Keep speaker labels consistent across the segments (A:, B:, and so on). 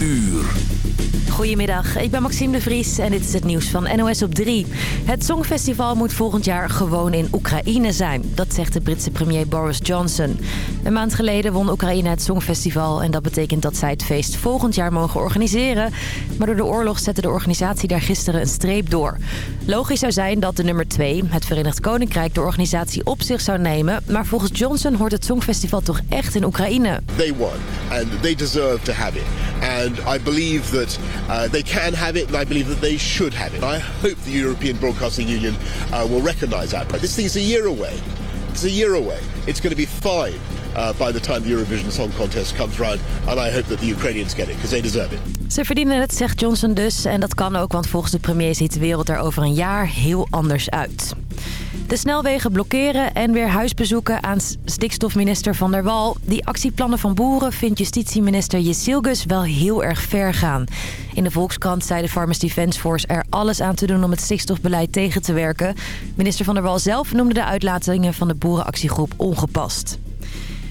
A: uur.
B: Goedemiddag, ik ben Maxime de Vries en dit is het nieuws van NOS op 3. Het Songfestival moet volgend jaar gewoon in Oekraïne zijn. Dat zegt de Britse premier Boris Johnson. Een maand geleden won Oekraïne het Songfestival... en dat betekent dat zij het feest volgend jaar mogen organiseren. Maar door de oorlog zette de organisatie daar gisteren een streep door. Logisch zou zijn dat de nummer 2, het Verenigd Koninkrijk... de organisatie op zich zou nemen. Maar volgens Johnson hoort het Songfestival toch echt in Oekraïne.
C: They won and they deserve to have it. And I believe that uh, they can have it and I believe that they should have it. I hope the European Broadcasting Union uh, will recognize that. But this thing is a year away. It's a year away. It's going to be fine uh, by the time the Eurovision Song Contest comes around. And I hope that the Ukrainians get it because they deserve it.
B: Ze verdienen het, zegt Johnson dus. En dat kan ook, want volgens de premier ziet de wereld er over een jaar heel anders uit. De snelwegen blokkeren en weer huisbezoeken aan stikstofminister Van der Wal. Die actieplannen van boeren vindt justitieminister Jezilgus wel heel erg ver gaan. In de Volkskrant zei de Farmers Defence Force er alles aan te doen om het stikstofbeleid tegen te werken. Minister Van der Wal zelf noemde de uitlatingen van de boerenactiegroep ongepast.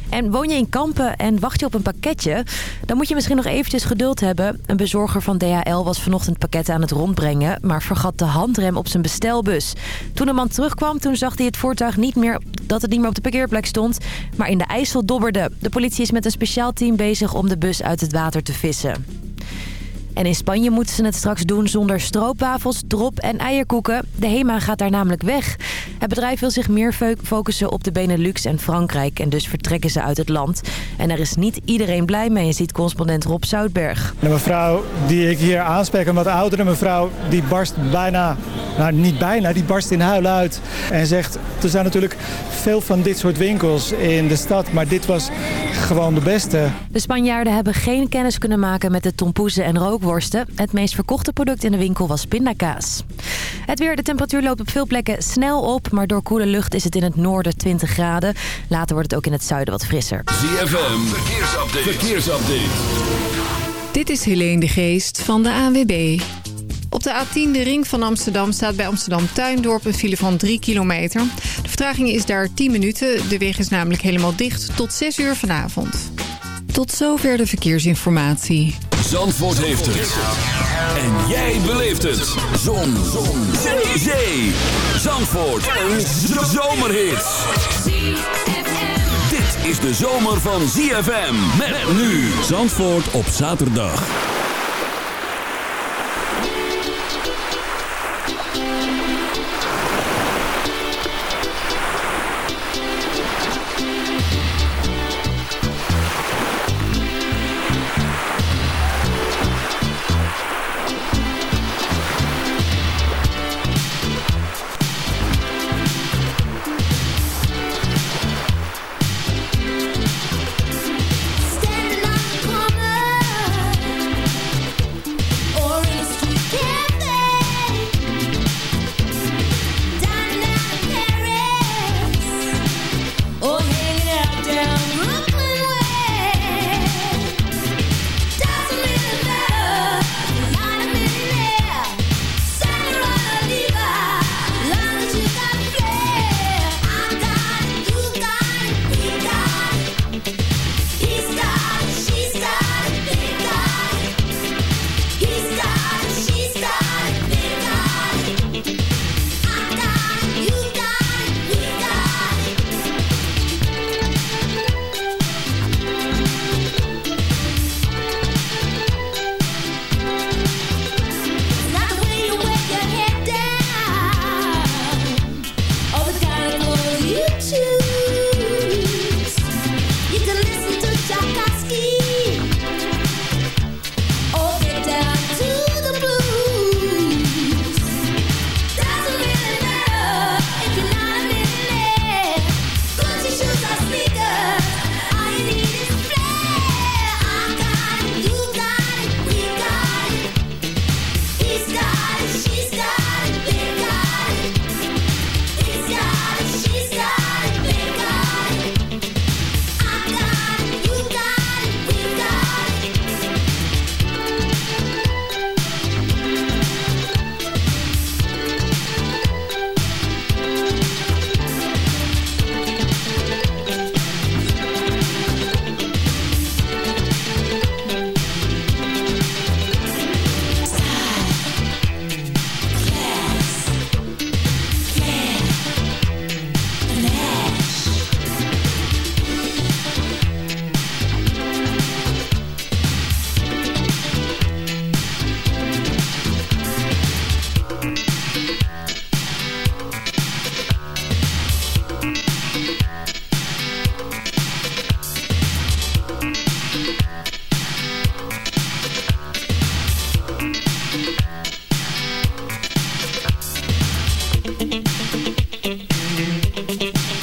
B: En woon je in Kampen en wacht je op een pakketje? Dan moet je misschien nog eventjes geduld hebben. Een bezorger van DHL was vanochtend pakketten aan het rondbrengen... maar vergat de handrem op zijn bestelbus. Toen de man terugkwam, toen zag hij het voertuig niet meer... dat het niet meer op de parkeerplek stond, maar in de IJssel dobberde. De politie is met een speciaal team bezig om de bus uit het water te vissen. En in Spanje moeten ze het straks doen zonder stroopwafels, drop en eierkoeken. De HEMA gaat daar namelijk weg. Het bedrijf wil zich meer focussen op de Benelux en Frankrijk. En dus vertrekken ze uit het land. En er is niet iedereen blij mee, ziet correspondent Rob Zoutberg.
D: De mevrouw die ik hier aanspreek, een wat oudere mevrouw... die barst bijna, nou niet bijna, die barst in huil uit. En zegt, er zijn natuurlijk veel van dit soort winkels in de stad... maar dit was gewoon de beste.
B: De Spanjaarden hebben geen kennis kunnen maken met de tompoezen en rookworsten. Het meest verkochte product in de winkel was pindakaas. Het weer, de temperatuur loopt op veel plekken snel op... maar door koele lucht is het in het noorden 20 graden. Later wordt het ook in het zuiden wat frisser.
A: ZFM, verkeersupdate. verkeersupdate.
E: Dit is Helene de Geest van de ANWB. Op de A10, de ring van Amsterdam, staat bij Amsterdam Tuindorp een file van 3 kilometer. De vertraging is daar 10 minuten. De weg is namelijk helemaal dicht tot 6 uur vanavond. Tot zover de verkeersinformatie.
A: Zandvoort heeft het. En jij beleeft het. Zon. Zon. Zee. Zee. Zandvoort. Een zomerhit. Dit is de zomer van ZFM. Met nu. Zandvoort op zaterdag.
F: Thank you.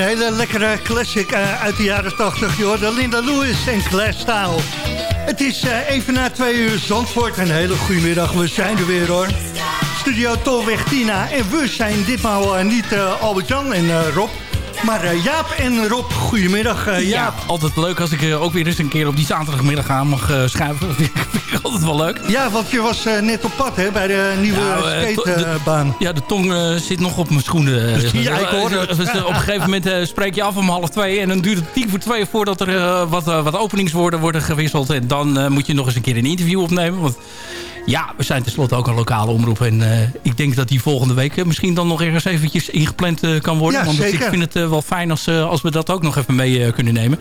F: Hele lekkere classic uh, uit de jaren 80, joh. Linda Lewis en Class Style. Het is uh, even na twee uur Zandvoort. Een hele goede middag, we zijn er weer hoor. Studio Tolweg Tina. En we zijn ditmaal uh, niet Albert-Jan en Rob. Maar uh, Jaap en Rob, goedemiddag uh, Jaap. Ja,
G: altijd leuk als ik uh, ook weer eens een keer op die zaterdagmiddag aan mag schuiven. Dat vind ik altijd wel leuk.
F: Ja, want je was net op pad hè, bij de nieuwe nou, skatebaan.
G: ja, de tong zit nog op mijn schoenen.
F: ja, ik hoor het.
G: op een gegeven moment spreek je af om half twee. En dan duurt het tien voor twee voordat er wat, wat openingswoorden worden gewisseld. En dan moet je nog eens een keer een interview opnemen. Want ja, we zijn tenslotte ook een lokale omroep. En uh, ik denk dat die volgende week eh, misschien dan nog ergens eventjes ingepland uh, kan worden.
F: Ja,
G: Want
F: zeker.
G: ik vind het wel fijn als, als we dat ook nog even mee kunnen nemen.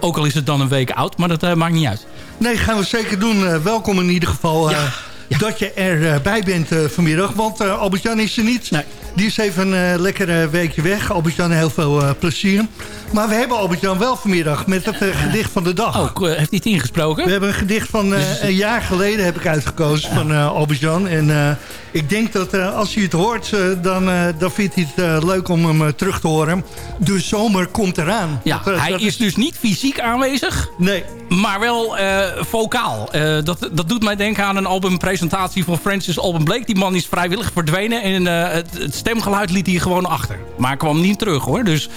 G: Ook al is het dan een week oud, maar dat maakt niet uit.
F: Nee, gaan we zeker doen. welkom in ieder geval. Ja. Ja. dat je erbij bent vanmiddag. Want Albert-Jan is er niet.
G: Nee.
F: Die is even een lekkere weekje weg. Albert-Jan, heel veel plezier. Maar we hebben Albert-Jan wel vanmiddag met het gedicht van de dag.
G: Oh, heeft hij het ingesproken?
F: We hebben een gedicht van dus een jaar geleden heb ik uitgekozen van Albert-Jan. En ik denk dat als hij het hoort, dan, dan vindt hij het leuk om hem terug te horen. De zomer komt eraan.
G: Ja, dat, hij dat is dus niet fysiek aanwezig.
F: Nee.
G: Maar wel vocaal. dat, dat doet mij denken aan een albumpresentatie van Francis Alban Blake. Die man is vrijwillig verdwenen en het, het stemgeluid liet hij gewoon achter. Maar kwam niet terug hoor. Dus,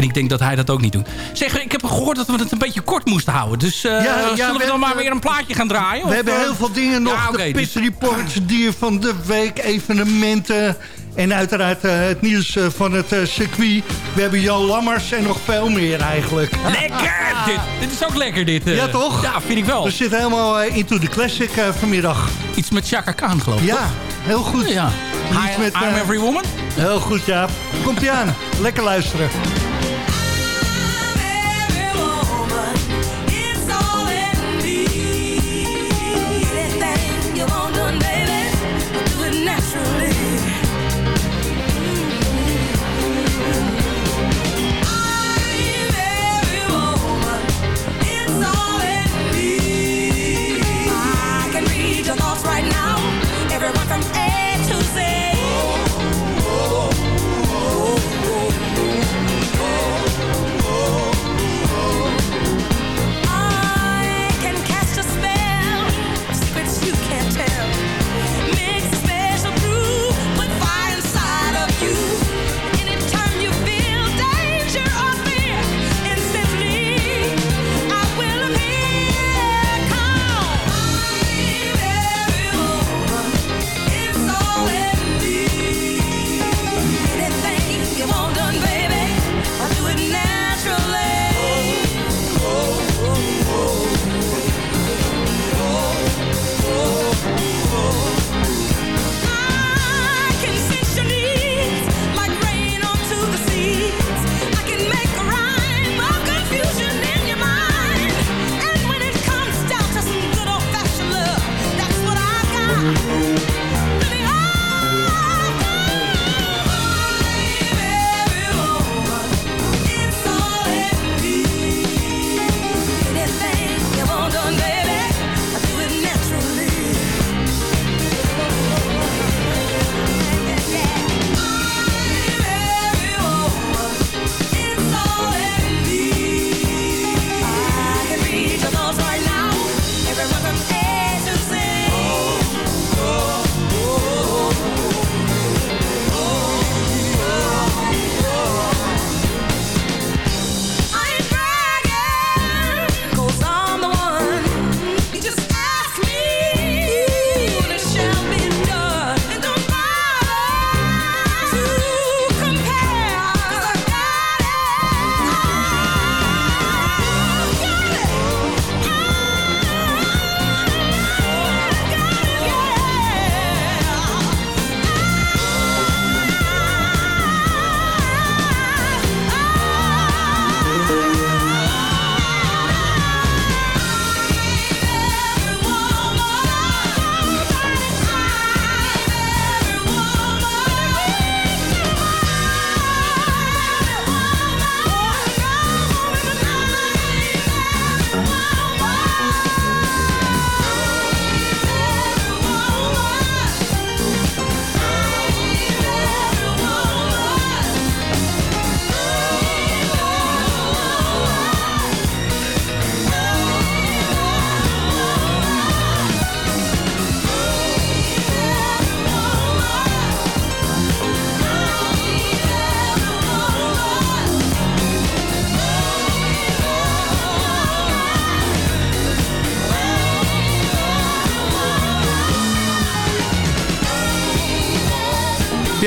G: en ik denk dat hij dat ook niet doen. Zeg, ik heb gehoord dat we het een beetje kort moesten houden. Dus uh, ja, ja, zullen we, we dan maar weer een plaatje gaan draaien?
F: We of, hebben heel veel dingen nog. Ja, okay, de Pit dus... Reports, dier van de week, evenementen... En uiteraard uh, het nieuws uh, van het uh, circuit. We hebben Jan Lammers en nog veel meer eigenlijk.
G: Lekker! dit, dit is ook lekker dit.
F: ja toch?
G: Ja, vind ik wel.
F: We zitten helemaal into the classic vanmiddag.
G: Iets met Chaka Khan geloof ik,
F: Ja,
G: toch?
F: heel goed.
G: Ja.
F: Iets
G: met, I'm Every Woman?
F: Heel goed, ja. Komt-ie aan. Lekker luisteren.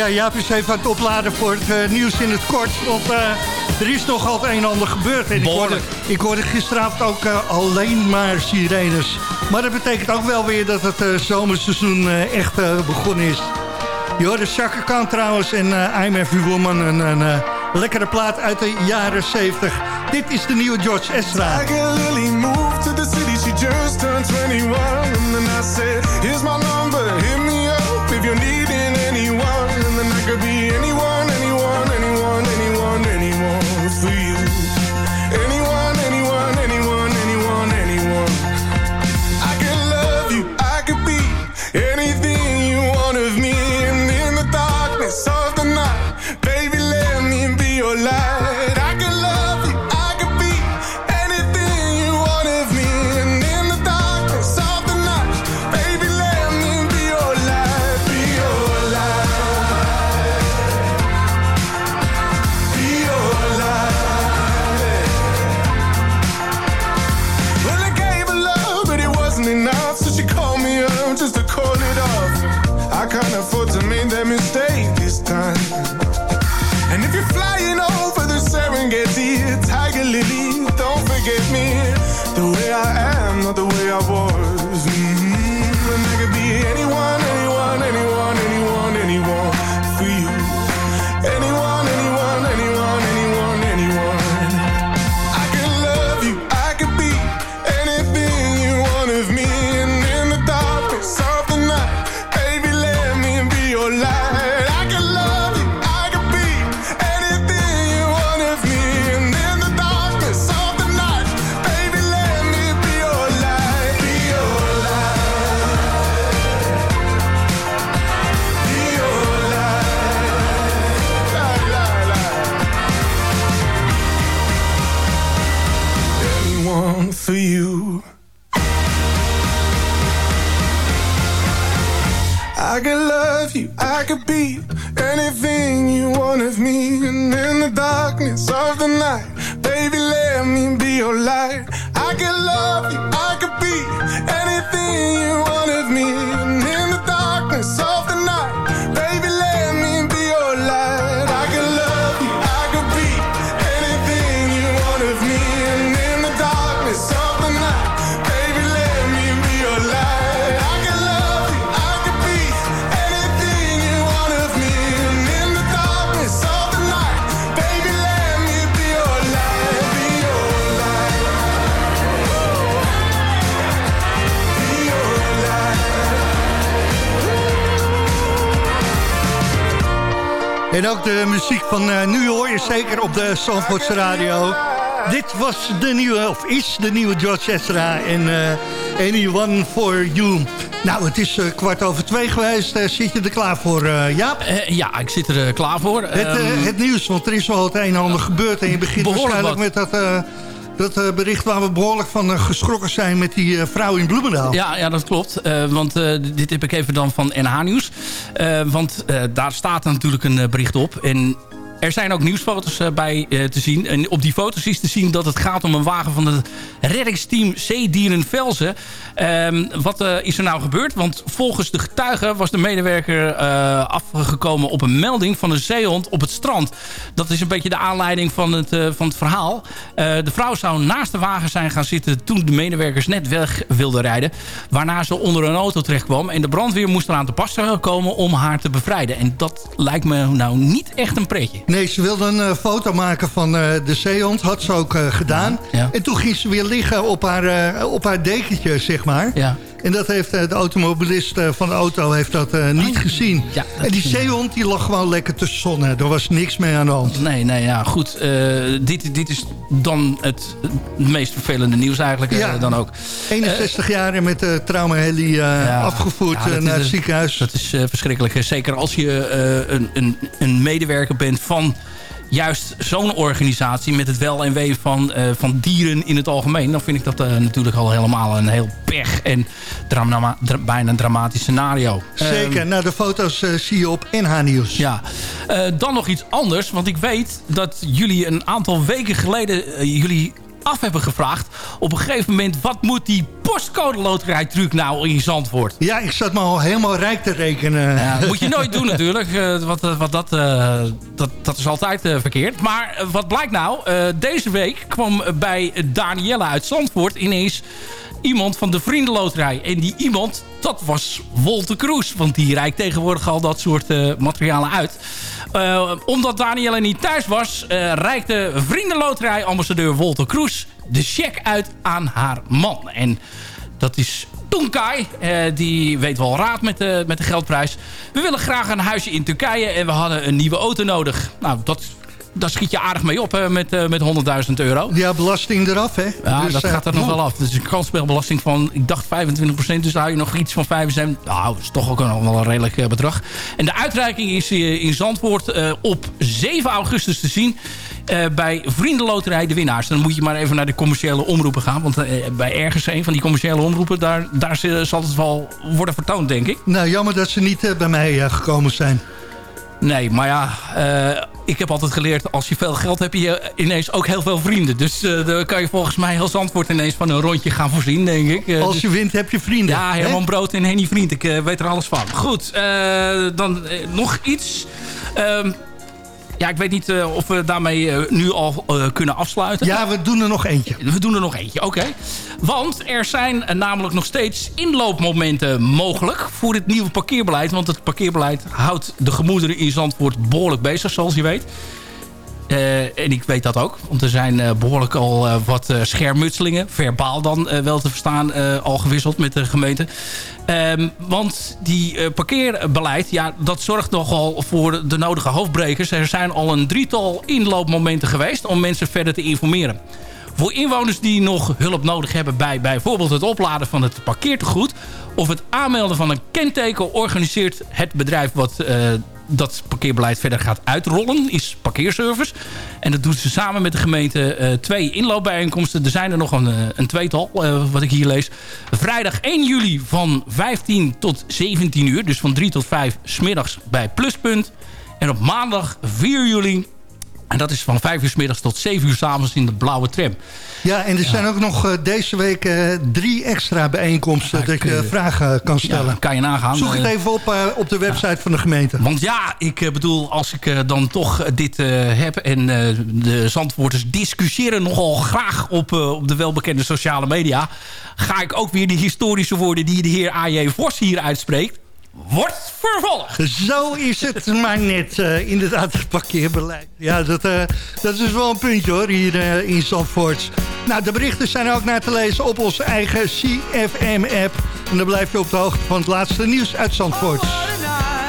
H: Ja, Jaap is even aan het opladen voor het nieuws in het kort. Want er is nog altijd een en ander gebeurd. En ik, hoorde, ik hoorde gisteravond ook alleen maar sirenes. Maar dat betekent ook wel weer dat het zomerseizoen echt begonnen is. Je hoorde Chaka Khan trouwens en uh, I'm Every Woman. Een, een uh, lekkere plaat uit de jaren 70. Dit is de nieuwe George Ezra. Lily moved to the city, she just turned 21. And then I said, here's my number, hit me up if needing van uh, nu hoor je zeker op de Zandvoortse radio. Dit was de nieuwe, of is de nieuwe George Ezra en uh, Anyone for You. Nou, het is uh, kwart over twee geweest. zit je er klaar voor, Jaap?
G: ja, ik zit er klaar voor.
H: Het, um, het, nieuws, want er is wel het een en ander gebeurd. En je begint waarschijnlijk met dat dat bericht waar we behoorlijk van geschrokken zijn met die vrouw in Bloemendaal.
G: Ja, ja dat klopt. want dit heb ik even dan van NH Nieuws. want daar staat natuurlijk een bericht op. En er zijn ook nieuwsfoto's eh, bij eh, te zien. En op die foto's is te zien dat het gaat om een wagen van het reddingsteam Zeedieren Velzen. Um, wat uh, is er nou gebeurd? Want volgens de getuigen was de medewerker afgekomen op een melding van een zeehond op het strand. Dat is een beetje de aanleiding van het, van het verhaal. de vrouw zou naast de wagen zijn gaan zitten toen de medewerkers net weg wilden rijden. Waarna ze onder een auto terecht kwam. En de brandweer moest eraan te passen komen om haar te bevrijden. En dat lijkt me nou niet echt een pretje.
H: Nee, ze wilde een uh, foto maken van uh, de zeehond. Had ze ook uh, gedaan. Ja. En toen ging ze weer liggen op haar, op haar dekentje, zeg maar. Ja. En dat heeft de automobilist van de auto heeft dat niet oh, gezien. Ja, en die zeehond die lag gewoon lekker te zonnen. Er was niks mee aan de hand.
G: Nee, nee, ja, goed. dit, dit is dan het, meest vervelende nieuws eigenlijk ja. dan ook.
H: 61 jaar met de traumaheli ja, afgevoerd naar het ziekenhuis.
G: Dat is verschrikkelijk. Zeker als je een, een, een medewerker bent van juist zo'n organisatie met het wel en wee van, uh, van dieren in het algemeen... dan vind ik dat uh, natuurlijk al helemaal een heel pech en drama, dra bijna een dramatisch scenario.
H: Zeker, um, nou de foto's uh, zie je op NH Nieuws.
G: Ja, dan nog iets anders, want ik weet dat jullie een aantal weken geleden... jullie af hebben gevraagd... op een gegeven moment, wat moet die postcode loterijtruc nou in Zandvoort?
F: Ja, ik zat me al helemaal rijk te rekenen.
G: Ja, moet je nooit doen natuurlijk. Uh, wat, wat dat, uh, dat, dat is altijd uh, verkeerd. Maar wat blijkt nou? deze week kwam bij Danielle uit Zandvoort ineens iemand van de Vriendenloterij. En die iemand, dat was Wolter Kroes. Want die reikt tegenwoordig al dat soort uh, materialen uit. Uh, omdat Danielle niet thuis was, uh, reikte Vriendenloterij-ambassadeur Wolter Kroes de cheque uit aan haar man. En dat is Toenkai. die weet wel raad met de, met de geldprijs. We willen graag een huisje in Turkije en we hadden een nieuwe auto nodig. Nou, dat daar schiet je aardig mee op met, uh, met 100.000 euro.
F: Ja, belasting eraf, hè?
G: Ja, dus, dat gaat er nog wel af. Dus een kansspelbelasting van, ik dacht 25%. Dus daar hou je nog iets van 75%. Nou, dat is toch ook nog wel een redelijk uh, bedrag. En de uitreiking is uh, in Zandvoort op 7 augustus te zien. bij Vriendenloterij de winnaars. Dan moet je maar even naar de commerciële omroepen gaan. Want bij ergens een van die commerciële omroepen... daar, daar zal het wel worden vertoond, denk ik.
F: Nou, jammer dat ze niet bij mij gekomen zijn.
G: Nee, maar ja, uh, ik heb altijd geleerd... als je veel geld hebt, heb je ineens ook heel veel vrienden. Dus uh, dan kan je volgens mij heel Zandvoort ineens van een rondje gaan voorzien, denk ik.
F: Uh, als je wint, heb je vrienden.
G: Ja, Herman Brood en Henny Vriend. Ik weet er alles van. Goed, dan nog iets... Ehm, ja, ik weet niet uh, of we daarmee uh, nu al uh, kunnen afsluiten.
F: Ja, we doen er nog eentje.
G: We doen er nog eentje, oké. Want er zijn namelijk nog steeds inloopmomenten mogelijk voor het nieuwe parkeerbeleid. Want het parkeerbeleid houdt de gemoederen in Zandvoort behoorlijk bezig, zoals je weet. Uh, en ik weet dat ook. Want er zijn uh, behoorlijk al uh, wat schermutselingen. Verbaal dan wel te verstaan. al gewisseld met de gemeente. Um, want die parkeerbeleid. Ja, dat zorgt nogal voor de nodige hoofdbrekers. Er zijn al een drietal inloopmomenten geweest. Om mensen verder te informeren. Voor inwoners die nog hulp nodig hebben bij bijvoorbeeld het opladen van het parkeertegoed... of het aanmelden van een kenteken organiseert het bedrijf wat dat parkeerbeleid verder gaat uitrollen, is parkeerservice. En dat doet ze samen met de gemeente uh, twee inloopbijeenkomsten. Er zijn er nog een, eh, een tweetal, uh, wat ik hier lees. Vrijdag 1 juli van 15 tot 17 uur. Dus van 3 tot 5 smiddags bij Pluspunt. En op maandag 4 juli en dat is van 5 uur s middags tot 7 uur s avonds in de blauwe tram.
F: Ja, en er zijn ook nog uh, deze week uh, drie extra bijeenkomsten... Ja, dat je vragen kan stellen. Ja,
G: kan je nagaan.
F: Zoek het even op op de website van de gemeente.
G: Want ja, ik bedoel, als ik dan toch dit heb... en de Zandvoorters discussiëren nogal graag op, op de welbekende sociale media... ga ik ook weer die historische woorden die de heer A.J. Vos hier uitspreekt wordt vervolgd.
F: Zo is het maar net, uh, inderdaad, het parkeerbeleid. Ja, dat, uh, dat is wel een puntje hoor, hier uh, in Zandvoort. Nou, de berichten zijn ook naar te lezen op onze eigen CFM-app. En dan blijf je op de hoogte van het laatste nieuws uit Zandvoort. Oh,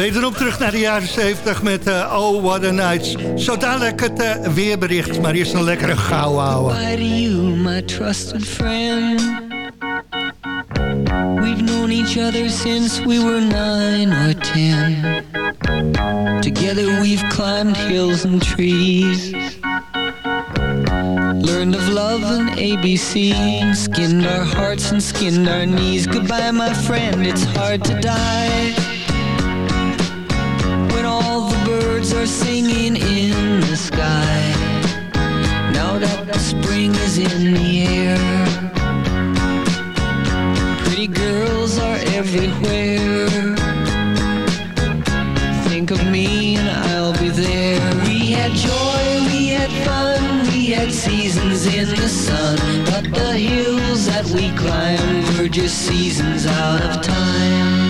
F: Wederom terug naar de jaren 70 met uh, Oh What a Night. Zo dadelijk het uh, weerbericht, maar eerst een lekkere gauw houden.
I: Why do you, my trusted friend? We've known each other since we were nine or ten. Together we've climbed hills and trees. Learned of love and ABC. Skinned our hearts and skinned our knees. Goodbye, my friend, it's hard to die. Are singing in the sky. Now that the spring is in the air. Pretty girls are everywhere. Think of me and I'll be there. We had joy, we had fun, we had seasons in the sun. But the hills that we climbed were just seasons out of time.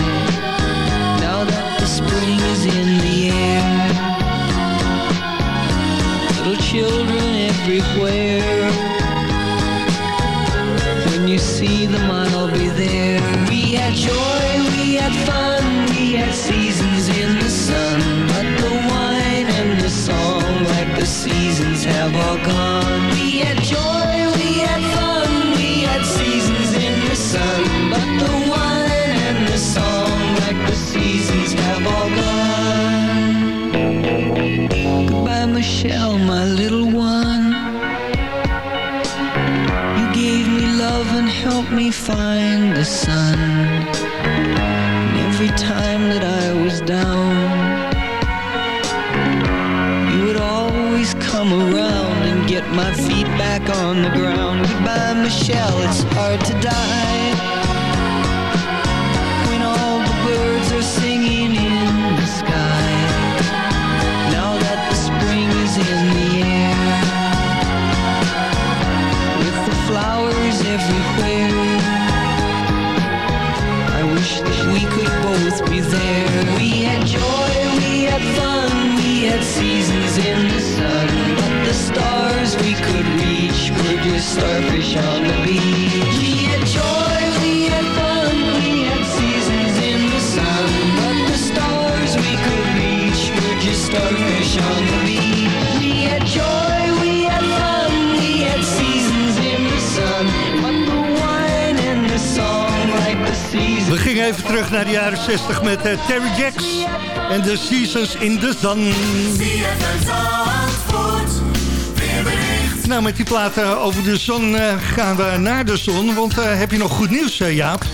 I: Everywhere. When you see them, I'll be there. We had joy, we had fun, back on the ground. Goodbye, Michelle, it's hard to die. When all the birds are singing in the sky. Now that the spring is in the air with the flowers everywhere. I wish that we could both be there. We had joy, we had fun, we had seasons in starfish on the beach. We had joy, we had fun, we had seasons in the sun. But the stars we could reach were just starfish on the beach. We had joy, we had fun, we had seasons in the sun. But the wine and the song like the seasons.
F: We gingen even terug naar de jaren 60 met uh, Terry Jacks en The Seasons in the Sun. Nou, met die platen over de zon uh, gaan we naar de zon. Want uh, heb je nog goed nieuws, Jaap?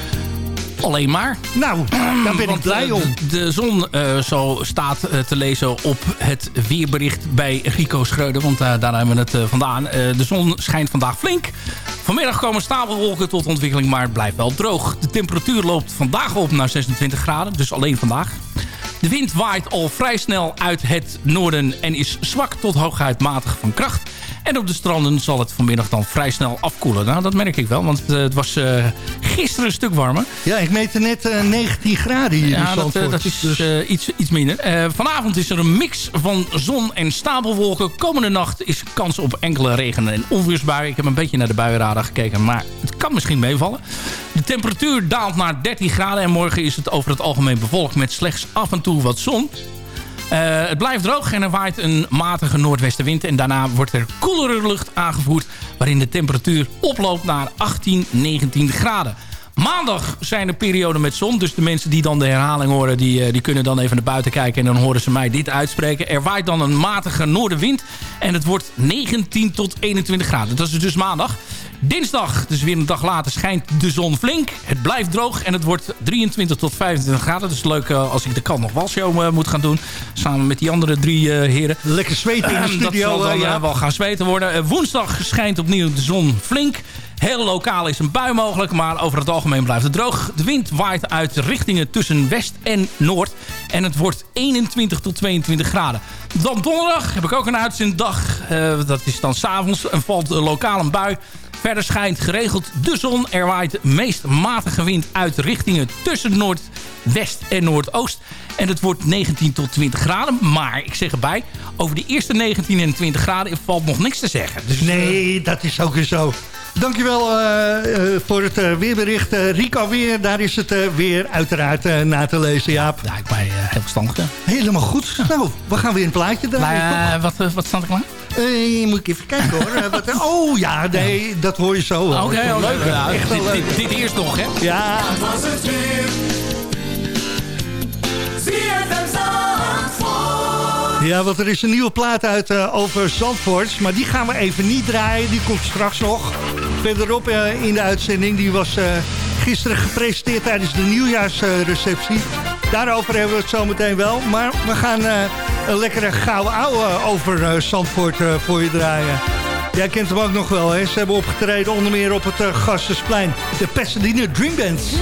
G: Alleen maar.
F: Nou, daar ben ik blij om.
G: De, de zon uh, zo staat uh, te lezen op het weerbericht bij Rico Schreuder. Want uh, daar hebben we het vandaan. de zon schijnt vandaag flink. Vanmiddag komen stapelwolken tot ontwikkeling, maar het blijft wel droog. De temperatuur loopt vandaag op naar 26 graden, dus alleen vandaag. De wind waait al vrij snel uit het noorden en is zwak tot hooguit matig van kracht. En op de stranden zal het vanmiddag dan vrij snel afkoelen. Nou, dat merk ik wel, want uh, het was uh, gisteren een stuk warmer.
F: Ja, ik meette net uh, 19 graden hier
G: ja,
F: in
G: dat, dat is dus... iets, iets minder. vanavond is er een mix van zon en stapelwolken. Komende nacht is kans op enkele regen- en onweersbuien. Ik heb een beetje naar de buienradar gekeken, maar het kan misschien meevallen. De temperatuur daalt naar 13 graden en morgen is het over het algemeen bevolkt met slechts af en toe wat zon. Uh, het blijft droog en er waait een matige noordwestenwind. En daarna wordt er koelere lucht aangevoerd... waarin de temperatuur oploopt naar 18, 19 graden. Maandag zijn er perioden met zon. Dus de mensen die dan de herhaling horen... Die, die kunnen dan even naar buiten kijken... en dan horen ze mij dit uitspreken. Er waait dan een matige noordenwind. En het wordt 19 tot 21 graden. Dat is dus maandag. Dinsdag, dus weer een dag later, schijnt de zon flink. Het blijft droog en het wordt 23 tot 25 graden. Dus leuk uh, als ik de kant nog walshow uh, moet gaan doen. Samen met die andere drie uh, heren.
F: Lekker zweten in de studio.
G: Dat zal dan
F: ja.
G: wel gaan zweten worden. woensdag schijnt opnieuw de zon flink. Heel lokaal is een bui mogelijk, maar over het algemeen blijft het droog. De wind waait uit richtingen tussen west en noord. En het wordt 21 tot 22 graden. Dan donderdag heb ik ook een uitzenddag. Dat is dan s'avonds en valt lokaal een bui. Verder schijnt geregeld de zon. Er waait meest matige wind uit richtingen tussen noordwest en noordoost. En het wordt 19 tot 20 graden. Maar ik zeg erbij, over de eerste 19 en 20 graden valt nog niks te zeggen.
J: Dus, nee, dat is ook weer zo. Dankjewel uh, uh, voor het uh, weerbericht. Rico weer, daar is het weer uiteraard na te lezen, Jaap.
G: Ja, ik ben heel verstandig.
J: Helemaal goed. Nou, we gaan weer een plaatje draaien.
G: wat, wat staat er klaar?
J: Moet ik even kijken hoor. wat, oh ja, nee, dat hoor je zo.
G: Oké, okay, oh, leuk. Ja, echt dit, dit, dit, eerst nog, hè?
J: Ja.
F: Dat was het weer.
J: Ja, want er is een nieuwe plaat uit uh, over Zandvoort. Maar die gaan we even niet draaien. Die komt straks nog. Verderop uh, in de uitzending. Die was uh, gisteren gepresenteerd tijdens de nieuwjaarsreceptie. Daarover hebben we het zo meteen wel. Maar we gaan een lekkere gouden ouwe over Zandvoort voor je draaien. Jij kent hem ook nog wel, hè? Ze hebben opgetreden onder meer op het Gassersplein. De Pasadena Dream Bands.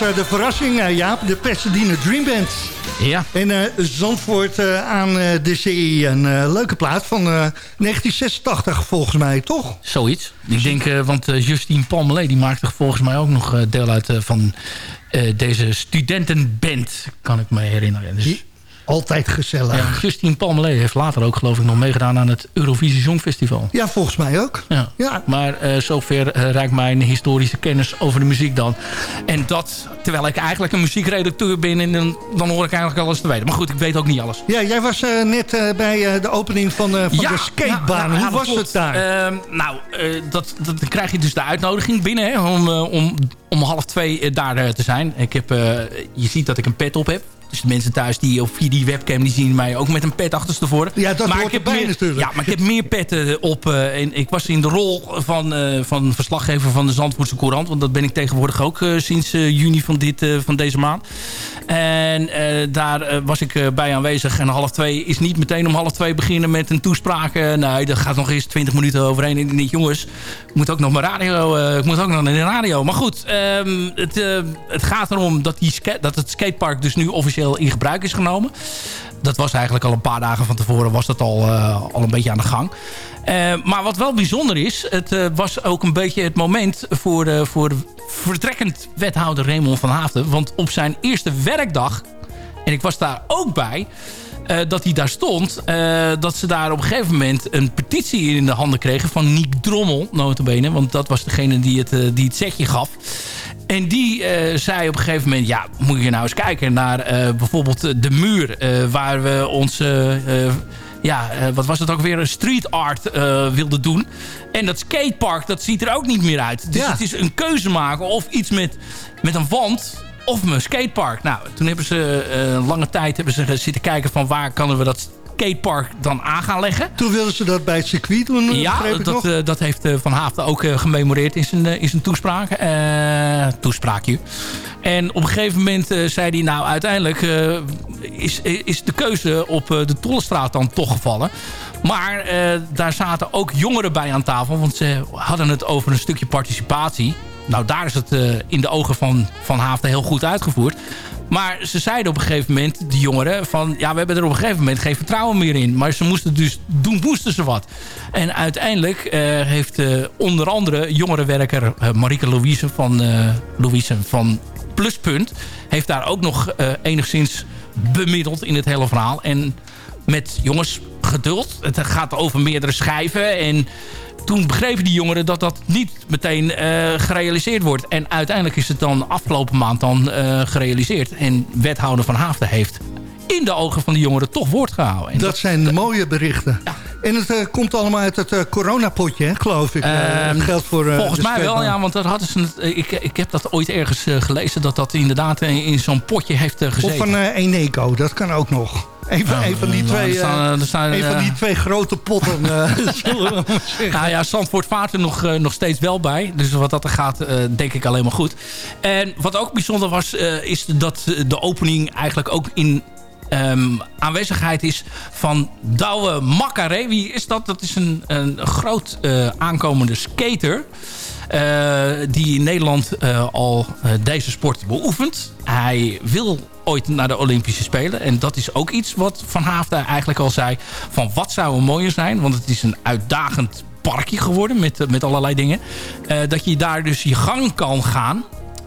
J: De verrassing, uh, Jaap. De Pasadena Dream Band.
G: Ja.
J: En uh, Zandvoort aan de zee. Een leuke plaat van 1986 volgens mij, toch?
G: Zoiets. Ik denk, want Justine Palmelet die maakte volgens mij ook nog deel uit van deze studentenband. Kan ik me herinneren. Dus...
J: Altijd gezellig. Ja,
G: Justine Palmelet heeft later ook geloof ik nog meegedaan aan het Eurovisie Songfestival.
J: Ja, volgens mij ook.
G: Ja. ja. Maar uh, zover uh, reikt mijn historische kennis over de muziek dan. En dat, terwijl ik eigenlijk een muziekredacteur ben... en dan, dan hoor ik eigenlijk alles te weten. Maar goed, ik weet ook niet alles.
J: Ja, jij was uh, net bij de opening van, van ja, de skatebaan. Hoe was het daar?
G: Ehm, nou, dat, dat, dan krijg je dus de uitnodiging binnen hè, om, om, om half twee daar te zijn. Ik heb, je ziet dat ik een pet op heb. Dus de mensen thuis die of via die webcam... die zien mij ook met een pet achterstevoren.
F: Ja, dat
G: maar ik heb meer,
F: natuurlijk.
G: Ja, maar ik heb meer petten op. eh, en ik was in de rol van, eh, van verslaggever van de Zandvoortse Courant. Want dat ben ik tegenwoordig ook eh, sinds eh, juni van, dit, eh, van deze maand. En eh, daar eh, was ik eh, bij aanwezig. En half twee is niet meteen om half twee beginnen met een toespraak. Eh, nee, dat gaat nog eens 20 minuten overheen. En ik denk, jongens, ik moet ook nog mijn radio. eh, ik moet ook nog naar de radio. Maar goed, ehm, het, eh, het gaat erom dat, die dat het skatepark dus nu officieel in gebruik is genomen. Dat was eigenlijk al een paar dagen van tevoren was dat al, eh, al een beetje aan de gang. Eh, maar wat wel bijzonder is, het eh, was ook een beetje het moment voor, voor vertrekkend wethouder Raymond van Haafden. Want op zijn eerste werkdag, en ik was daar ook bij, dat hij daar stond, dat ze daar op een gegeven moment een petitie in de handen kregen van Niek Drommel, notabene. Want dat was degene die het, die het setje gaf. En die eh, zei op een gegeven moment... ja, moet je nou eens kijken naar eh, bijvoorbeeld de muur... eh, waar we onze... eh, ja, eh, wat was het ook weer? Een street art eh, wilden doen. En dat skatepark, dat ziet er ook niet meer uit. Dus
F: Ja.
G: het is een keuze maken of iets met, met een wand of een skatepark. Nou, toen hebben ze eh, lange tijd hebben ze zitten kijken van waar kunnen we dat skatepark dan aan gaan leggen.
F: Toen wilden ze dat bij het circuit doen,
G: Ja,
F: begreep ik
G: dat, eh, dat heeft eh, Van Haafden ook eh, gememoreerd in zijn, eh, in zijn toespraak. Eh, toespraakje. En op een gegeven moment eh, zei hij... nou, uiteindelijk eh, is, is de keuze op eh, de Tollestraat dan toch gevallen. Maar eh, daar zaten ook jongeren bij aan tafel. Want ze hadden het over een stukje participatie. Nou, daar is het eh, in de ogen van Van Haafden heel goed uitgevoerd. Maar ze zeiden op een gegeven moment, die jongeren... van ja, we hebben er op een gegeven moment geen vertrouwen meer in. Maar ze moesten dus doen, moesten ze wat. En uiteindelijk eh, heeft eh, onder andere jongerenwerker uh, Marieke Louise van, uh, Louise van Pluspunt... heeft daar ook nog uh, enigszins bemiddeld in het hele verhaal. En met jongens geduld. Het gaat over meerdere schijven en toen begrepen die jongeren dat dat niet meteen uh, gerealiseerd wordt. En uiteindelijk is het dan afgelopen maand dan uh, gerealiseerd. En wethouder Van Haafden heeft in de ogen van de jongeren toch woord gehouden.
F: Dat, dat, zijn de mooie berichten. Ja. En het uh, komt allemaal uit het uh, coronapotje, hè, geloof ik. Uh, geldt voor,
G: volgens mij wel, ja. Want dat hadden ze ik, ik heb dat ooit ergens gelezen... dat dat inderdaad in, in zo'n potje heeft gezeten.
F: Of van Eneco, dat kan ook nog. Een van, een van, die, twee, van die twee grote potten.
G: nou ja, Zandvoort vaart er nog, uh, nog steeds wel bij. Dus wat dat er gaat, uh, denk ik alleen maar goed. En wat ook bijzonder was, uh, is dat de opening eigenlijk ook in Um, aanwezigheid is van Douwe Makkare. Wie is dat? Dat is een, een groot aankomende skater. Die in Nederland al deze sport beoefent. Hij wil ooit naar de Olympische Spelen. En dat is ook iets wat Van Haafden eigenlijk al zei. Van wat zou er mooier zijn? Want het is een uitdagend parkje geworden met, met allerlei dingen. dat je daar dus je gang kan gaan.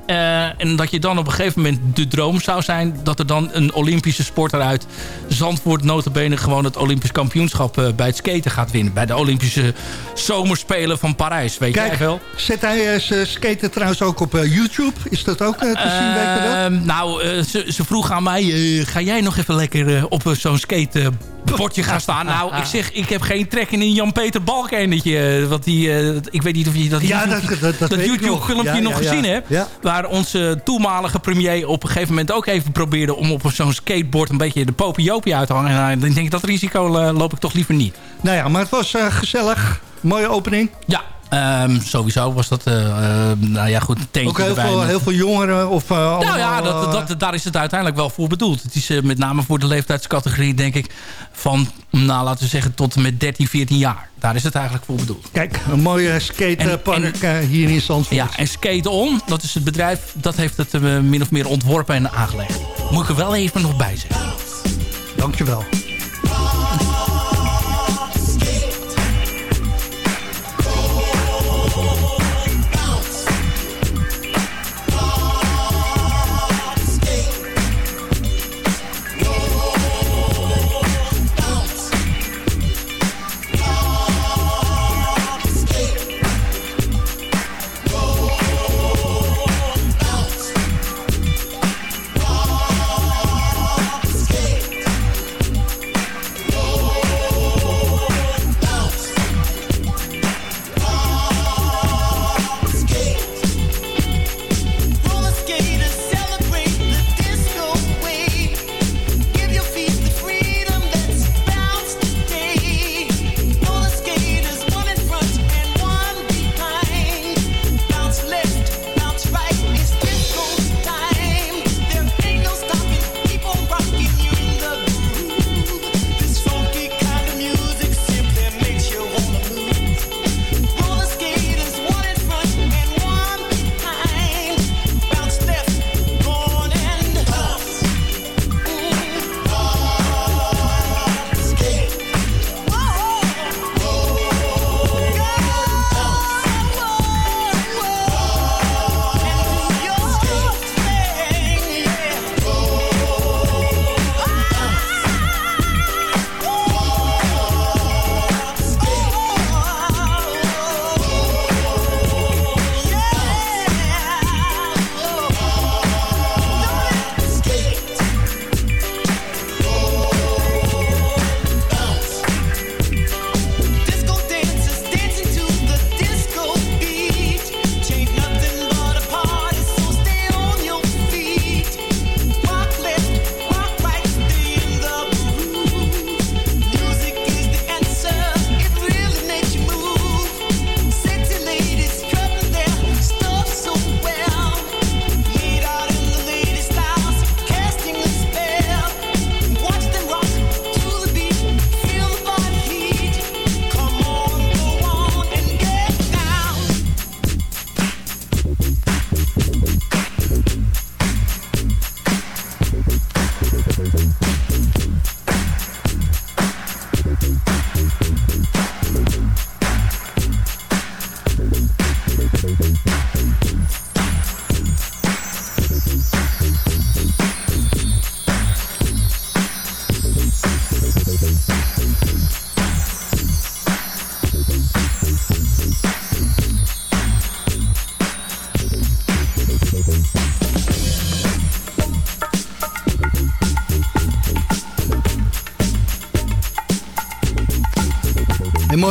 G: Uh, en dat je dan op een gegeven moment de droom zou zijn... dat er dan een Olympische sporter uit Zandvoort... notabene gewoon het Olympisch kampioenschap uh, bij het skaten gaat winnen. Bij de Olympische Zomerspelen van Parijs. Weet
F: Kijk,
G: jij veel?
F: Zet hij uh, skaten trouwens ook op YouTube? Is dat ook te zien? Weet je dat?
G: Nou, ze, ze, vroeg aan mij... ga jij nog even lekker op zo'n skate bordje gaan staan. Nou, ik zeg, ik heb geen trek in een Jan-Peter Balkenendetje. Want die, uh, ik weet niet of je dat,
F: ja,
G: YouTube-filmpje ja, nog gezien hebt. Waar onze toenmalige premier op een gegeven moment ook even probeerde... om op zo'n skateboard een beetje de popiopie uit te hangen. En nou, dan denk ik, dat risico uh, loop ik toch liever niet.
F: Nou ja, maar het was uh, gezellig. Mooie opening.
G: Ja, Um, sowieso was dat, uh, uh, nou ja goed, een
F: Ook heel veel,
G: met...
F: heel veel jongeren? Of, uh,
G: nou ja, dat, dat, daar is het uiteindelijk wel voor bedoeld. Het is met name voor de leeftijdscategorie, denk ik, van, nou laten we zeggen, tot en met 13, 14 jaar. Daar is het eigenlijk voor bedoeld.
F: Kijk, een mooie skatepark hier in Zandvoort.
G: Ja, en Skate On, dat is het bedrijf, dat heeft het min of meer ontworpen en aangelegd. Moet ik er wel even nog bij zeggen.
F: Dankjewel.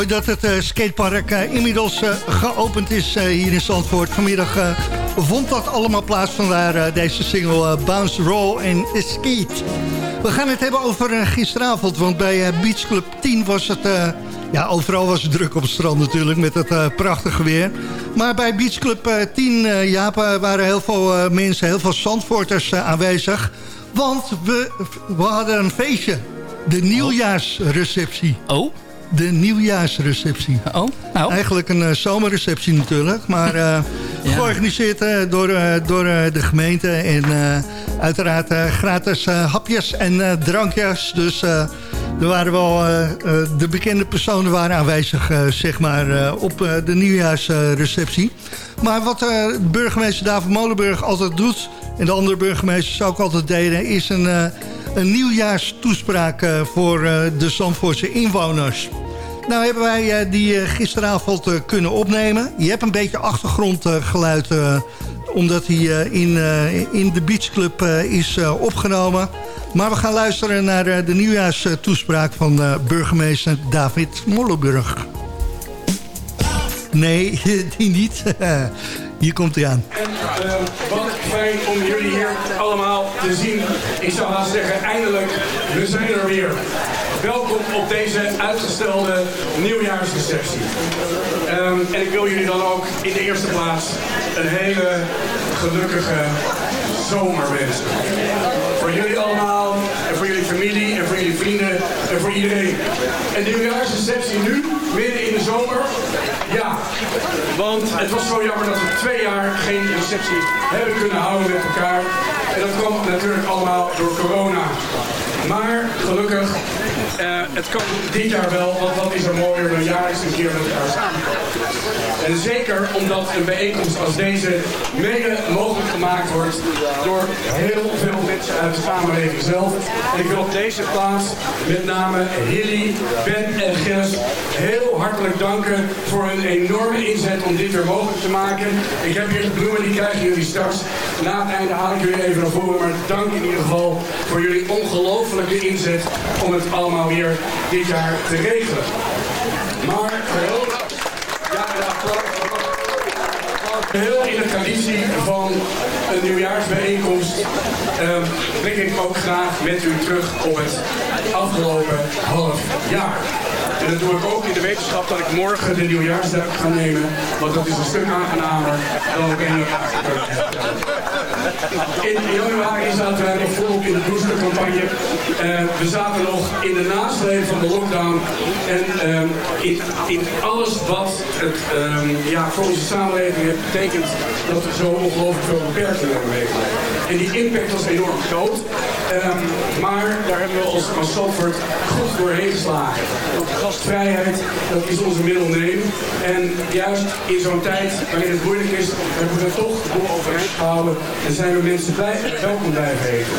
F: Dat het uh, skatepark uh, inmiddels uh, geopend is hier in Zandvoort. Vanmiddag vond dat allemaal plaats, vandaar deze single Bounce, Roll en Skate. We gaan het hebben over gisteravond, want bij Beach Club 10 was het... ja, overal was het druk op het strand natuurlijk met het prachtige weer. Maar bij Beach Club 10, Jaap, waren heel veel mensen, heel veel Zandvoorters aanwezig. Want we, we hadden een feestje. De nieuwjaarsreceptie.
G: Oh?
F: De nieuwjaarsreceptie.
G: Oh, nou.
F: Eigenlijk een uh, zomerreceptie natuurlijk, maar uh, ja. georganiseerd uh, door, door de gemeente en uiteraard gratis hapjes en drankjes. Dus er waren wel de bekende personen waren aanwezig, zeg maar, op de nieuwjaarsreceptie. Maar wat burgemeester David Molenburg altijd doet, en de andere burgemeesters ook altijd deden, is een een nieuwjaarstoespraak voor de Zandvoortse inwoners. Nou hebben wij uh, die uh, gisteravond uh, kunnen opnemen. Je hebt een beetje achtergrondgeluid... omdat hij in, in de beachclub is opgenomen. Maar we gaan luisteren naar de nieuwjaarstoespraak van burgemeester David Mollenburg. Nee, die niet. Hier komt hij aan.
K: En wat fijn om jullie hier allemaal te zien. Ik zou haast zeggen, eindelijk, we zijn er weer. Op deze uitgestelde nieuwjaarsreceptie. Um, en ik wil jullie dan ook in de eerste plaats een hele gelukkige zomer wensen. Voor jullie allemaal en voor jullie familie en voor jullie vrienden en voor iedereen. En de nieuwjaarsreceptie nu, midden in de zomer. Ja, want het was zo jammer dat we twee jaar geen receptie hebben kunnen houden met elkaar. En dat kwam natuurlijk allemaal door corona. Maar gelukkig, uh, het kan dit jaar wel, want wat is er mooier dan jaarlijks een keer met elkaar samenkomen. En zeker omdat een bijeenkomst als deze mede mogelijk gemaakt wordt door heel veel mensen uit de samenleving zelf. En ik wil op deze plaats met name Hilly, Ben en Gilles heel hartelijk danken voor hun enorme inzet om dit weer mogelijk te maken. Ik heb hier de bloemen, die krijgen jullie straks. Na het einde haal ik jullie even naar voren, maar dank in ieder geval voor jullie ongelofelijke inzet om het allemaal weer dit jaar te regelen. Maar heel, ja, heel in de traditie van een nieuwjaarsbijeenkomst um, blik ik ook graag met u terug op het afgelopen half jaar. En dat doe ik ook in de wetenschap dat ik morgen de nieuwjaarsdag ga nemen. Want dat is een stuk aangenamer dan ook een In januari zaten wij nog volop in de boostercampagne. Uh, we zaten nog in de nasleep van de lockdown. En uh, in, in, alles wat het um, ja, voor onze samenleving heeft betekend dat we zo ongelooflijk veel beperkingen hebben. En die impact was enorm groot. Um, maar daar hebben we als Zandvoort goed doorheen geslagen. Want gastvrijheid, dat is onze middelneem. En juist in zo'n tijd waarin het moeilijk is, hebben we er toch boel overeind gehouden. En zijn we mensen blij, welkom blijven eten.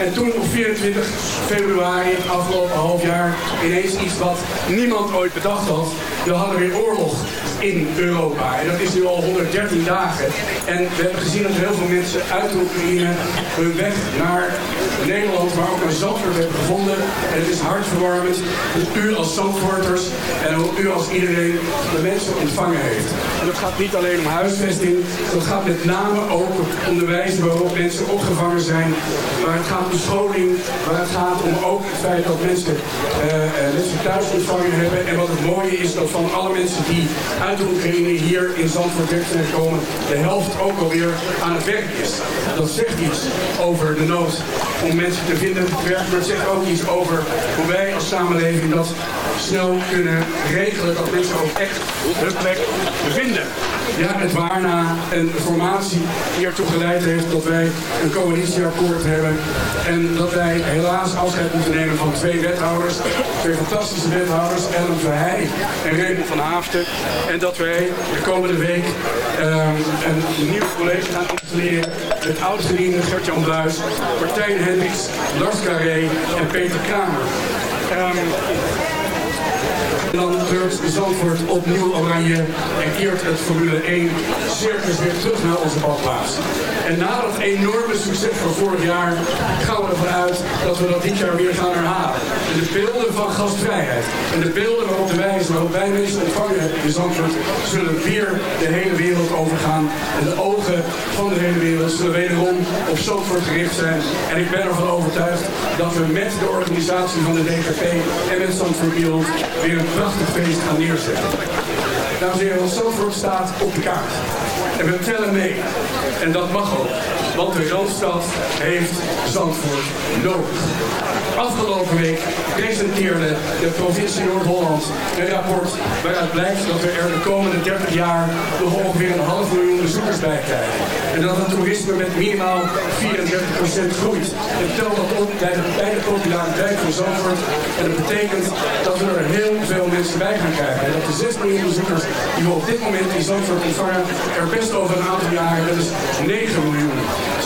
K: En toen op 24 februari, afgelopen half jaar, ineens iets wat niemand ooit bedacht had. We hadden weer oorlog in Europa. En dat is nu al 113 dagen. En we hebben gezien dat heel veel mensen uit de Oekraïne hun weg naar Nederland, maar ook naar Zandvoort hebben gevonden. En het is hartverwarmend dat u als Zandvoorters en ook u als iedereen de mensen ontvangen heeft. En dat gaat niet alleen om huisvesting, dat gaat met name ook om de wijze waarop mensen opgevangen zijn. Maar het gaat om scholing, maar het gaat om ook het feit dat mensen, uh, mensen thuis ontvangen hebben. En wat het mooie is, dat van alle mensen die uit de hier in Zandvoort weg zijn gekomen, de helft ook alweer aan het werk is. Dat zegt iets over de nood om mensen te vinden werk, maar het zegt ook iets over hoe wij als samenleving dat snel kunnen regelen, dat mensen ook echt hun plek vinden. Ja, het waarna een formatie die ertoe geleid heeft dat wij een coalitieakkoord hebben en dat wij helaas afscheid moeten nemen van twee wethouders, twee fantastische wethouders, Ellen Verheij en Raymond van Haafden. En dat wij de komende week um, een nieuw college gaan installeren met oud-gediende Gert-Jan Bluis, Martijn Hendricks, Lars Carré en Peter Kramer. Um, dan kleurt Zandvoort opnieuw oranje en keert het Formule 1 circus weer terug naar onze badplaats. En na dat enorme succes van vorig jaar gaan we ervan uit dat we dat dit jaar weer gaan herhalen. En de beelden van gastvrijheid en de beelden waarop de wijze waarop wij mensen ontvangen hebben in Zandvoort zullen weer de hele wereld overgaan. En de ogen van de hele wereld zullen wederom op Zandvoort gericht zijn. En ik ben ervan overtuigd dat we met de organisatie van de DKP en met Zandvoort Wereld weer een prachtig feest gaan neerzetten. Dames en heren, Zandvoort staat op de kaart. En we tellen mee. En dat mag ook. Want de Randstad heeft Zandvoort nodig. Afgelopen week presenteerde de provincie Noord-Holland een rapport waaruit blijkt dat we er de komende 30 jaar nog ongeveer een half miljoen bezoekers bij krijgen. En dat het toerisme met minimaal 34% groeit. En tel dat op bij de, bij van Zandvoort. En dat betekent dat we er heel veel mensen bij gaan krijgen. En dat de 6 miljoen bezoekers die we op dit moment in Zandvoort ontvangen, er best over een aantal jaren, dat is 9 miljoen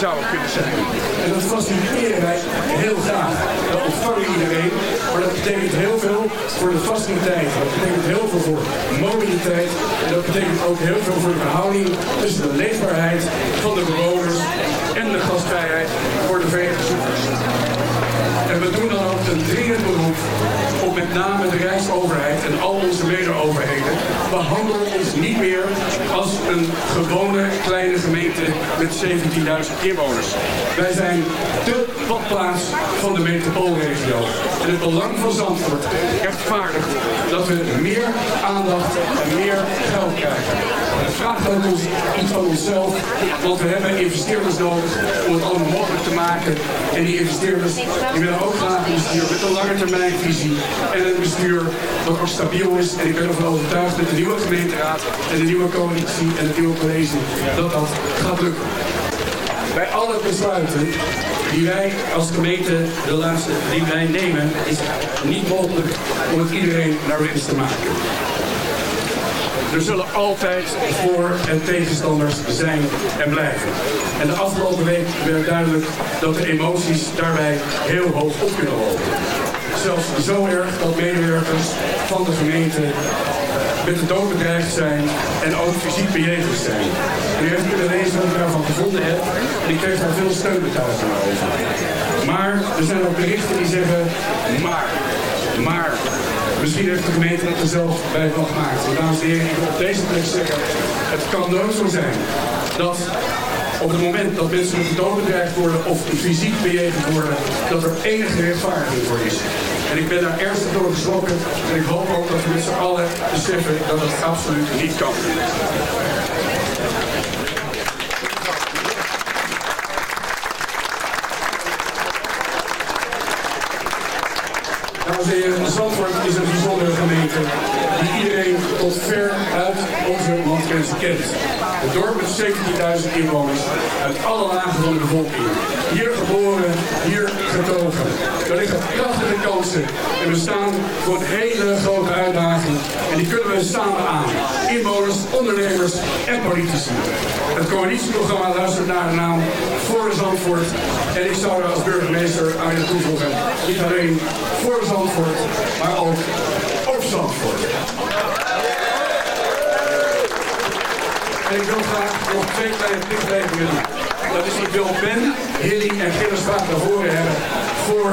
K: En dat faciliteren wij heel graag. Dat ontvangen iedereen, maar dat betekent heel veel voor de faciliteit. Dat betekent heel veel voor mobiliteit. En dat betekent ook heel veel voor de verhouding tussen de leefbaarheid van de bewoners en de gastvrijheid voor de bezoekers. En we doen dan ook een dringend beroep op met name de Rijksoverheid en al onze mede-overheden. Behandel ons niet meer als een gewone kleine gemeente met 17.000 inwoners. Wij zijn de badplaats van de metropoolregio. En het belang van Zandvoort rechtvaardigt dat we meer aandacht en meer geld krijgen. Het vraagt ook ons iets van onszelf, want we hebben investeerders nodig om het allemaal mogelijk te maken. En die investeerders die willen ook graag een bestuur met een lange termijn visie en een bestuur dat ook stabiel is. En ik ben ervan overtuigd met de nieuwe gemeenteraad en de nieuwe coalitie en het nieuwe college dat dat gaat lukken. Bij alle besluiten die wij als gemeente, de laatste die wij nemen, is het niet mogelijk om het iedereen naar winst te maken. Er zullen altijd voor- en tegenstanders zijn en blijven. En de afgelopen week werd duidelijk dat de emoties daarbij heel hoog op kunnen lopen. Zelfs zo erg dat medewerkers van de gemeente met de dood bedreigd zijn en ook fysiek bejegend zijn. En u heeft kunnen lezen wat ik daarvan gevonden heb. En ik kreeg daar veel steunbetuigingen over. Maar er zijn ook berichten die zeggen, maar, maar, Misschien heeft de gemeente het er zelf bij van gemaakt. En dames en heren, ik op deze plek zeggen, het kan nooit zo zijn dat op het moment dat mensen met dood bedreigd worden of fysiek bejegend worden, dat er enige rechtvaardiging voor is. En ik ben daar ernstig door geschrokken en ik hoop ook dat we met z'n allen beseffen dat het absoluut niet kan. Dames en heren, Zandvoort is een bijzondere gemeente die iedereen tot ver uit onze landgrenzen kent. Het dorp met 17.000 inwoners uit alle lagen van de bevolking. Hier geboren, hier getogen. Er liggen prachtige kansen en we staan voor een hele grote uitdaging. En die kunnen we samen aan. Inwoners, ondernemers en politici. Het coalitieprogramma luistert naar de naam Voor Zandvoort. En ik zou er als burgemeester aan willen toevoegen. Niet alleen voor Zandvoort, maar ook op Zandvoort. En ik wil graag nog twee kleine plichtplegingen doen. Dat is, ik wil Ben, Hilly en Gilles graag naar voren hebben voor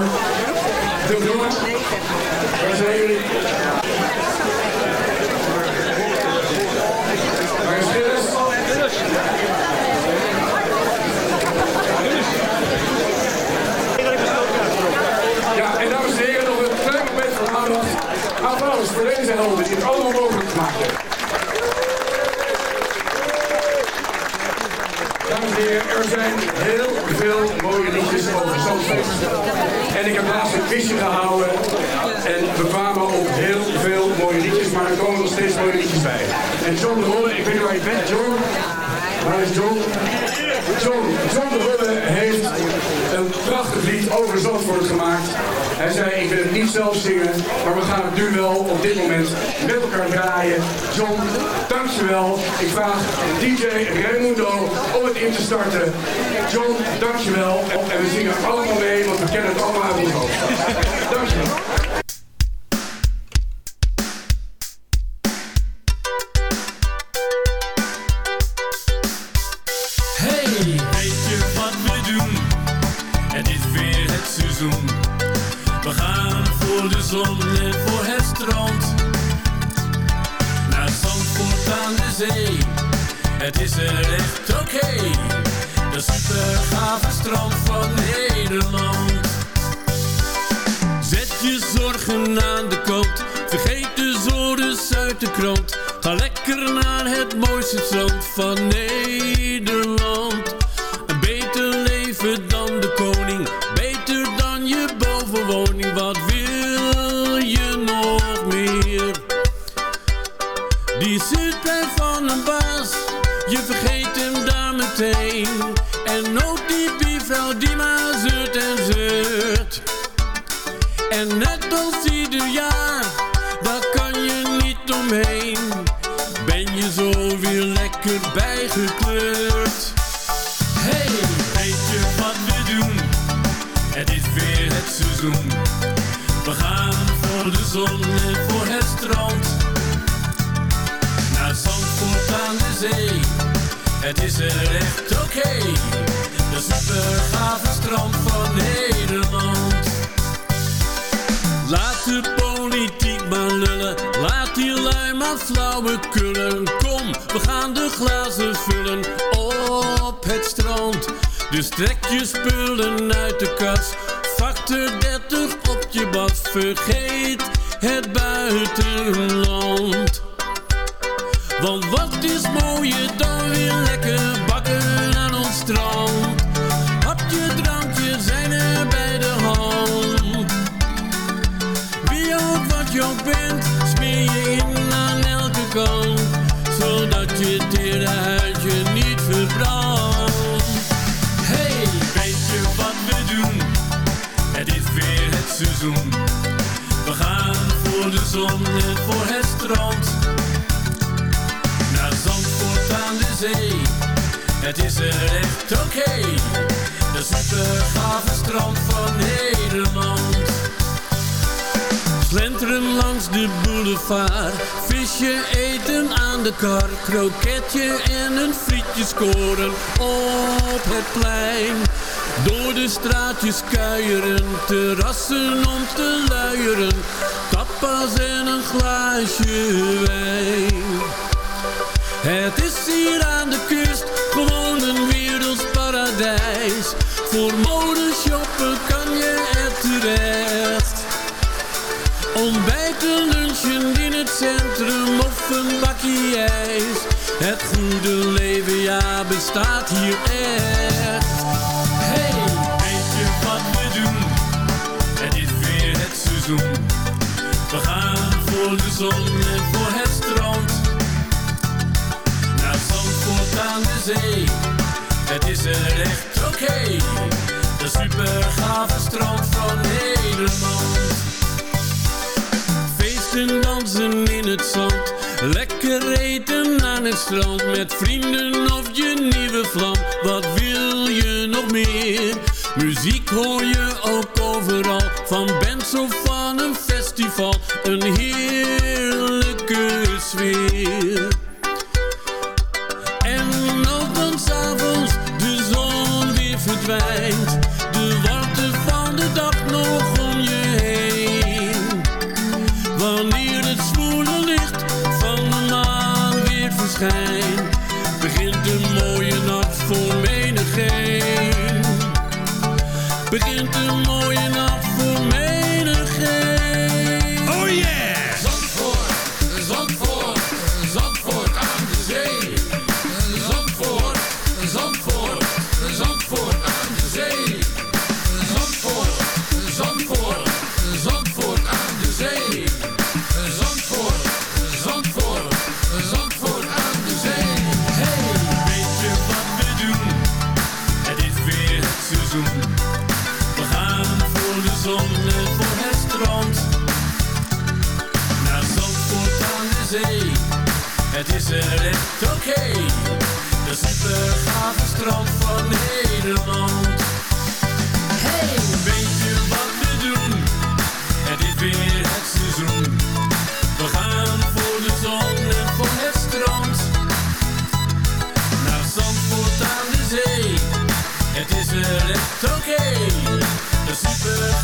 K: de bloemen. Waar zijn jullie? Waar is Gilles? Ja, en dames en heren, nog een klein moment van aandacht. Applaus voor deze helden die het allemaal mogelijk maken. Zijn heel veel mooie liedjes over Zandvoort. En ik heb laatst een quizje gehouden. En we kwamen op heel veel mooie liedjes, maar er komen nog steeds mooie liedjes bij. En John ik weet niet waar je bent, John. Waar is John? John, John de heeft een prachtig lied over Zandvoort gemaakt. Hij zei, ik wil het niet zelf zingen, maar we gaan het nu wel op dit moment met elkaar draaien. John, dankjewel. Ik vraag DJ Raimundo om het in te starten. John, dankjewel. En we zingen allemaal mee, want we kennen het allemaal uit ons. Dankjewel.
L: Het is weer het seizoen. We gaan voor de zon en voor het strand. Naar Zandvoort aan de zee. Het is er echt oké. Okay. De super gave strand van Nederland. Laat de politiek maar lullen, laat die lui maar flauwekullen. Kom, we gaan de glazen vullen. Dus trek je spullen uit de kast, factor 30 op je bad. Vergeet het buitenland. Want wat is mooier dan weer lekker Het is er echt oké. Okay. De super gave strand van Nederland. Slenteren langs de boulevard. Visje eten aan de kar. Kroketje en een frietje scoren op het plein. Door de straatjes kuieren. Terrassen om te luieren. Tapas en een glaasje wijn. Het is hier aan de kust gewoon Voor mode shoppen kan je er terecht. Ontbijten, lunchen in het centrum of een bakje ijs. Het goede leven, ja, bestaat hier echt. Hey, weet je wat we doen? Het is weer het seizoen. We gaan voor de zon en voor het strand. Naar Zandvoort aan de zee. Het is er echt oké. De super gave strand van Nederland. Feesten, dansen in het zand. Lekker eten aan het strand. Met vrienden of je nieuwe vlam. Wat wil je nog meer? Muziek hoor je ook overal. Van bands of van een festival. Een heerlijke sfeer.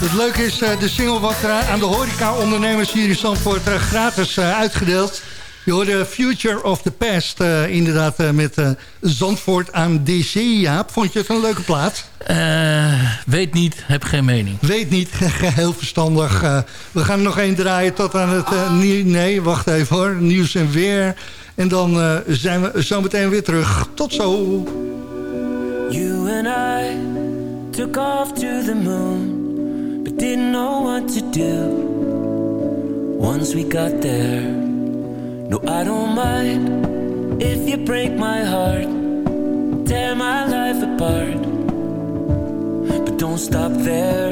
L: Het
F: leuke is, eh, de single wordt eh, aan de horeca-ondernemers hier in Zandvoort eh, gratis eh, uitgedeeld. Je hoorde Future of the Past, eh, inderdaad, met eh, Zandvoort aan DC. Jaap, vond je het een leuke plaat?
M: Eh, weet niet, heb geen mening.
F: Weet niet, heel verstandig. Eh, we gaan er nog één draaien tot aan het... nie- nee, wacht even hoor. Nieuws en weer. En dan eh, zijn we zo meteen weer terug. Tot zo.
I: You and I took off to the moon, didn't know what to do. Once we got there, no, I don't mind if you break my heart, tear my life apart, but don't stop there.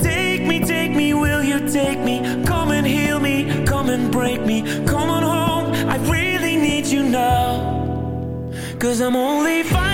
I: Take me, take me, will you take me? Come and heal me, come and break me. Come on home, I really need you now. Cause I'm only finding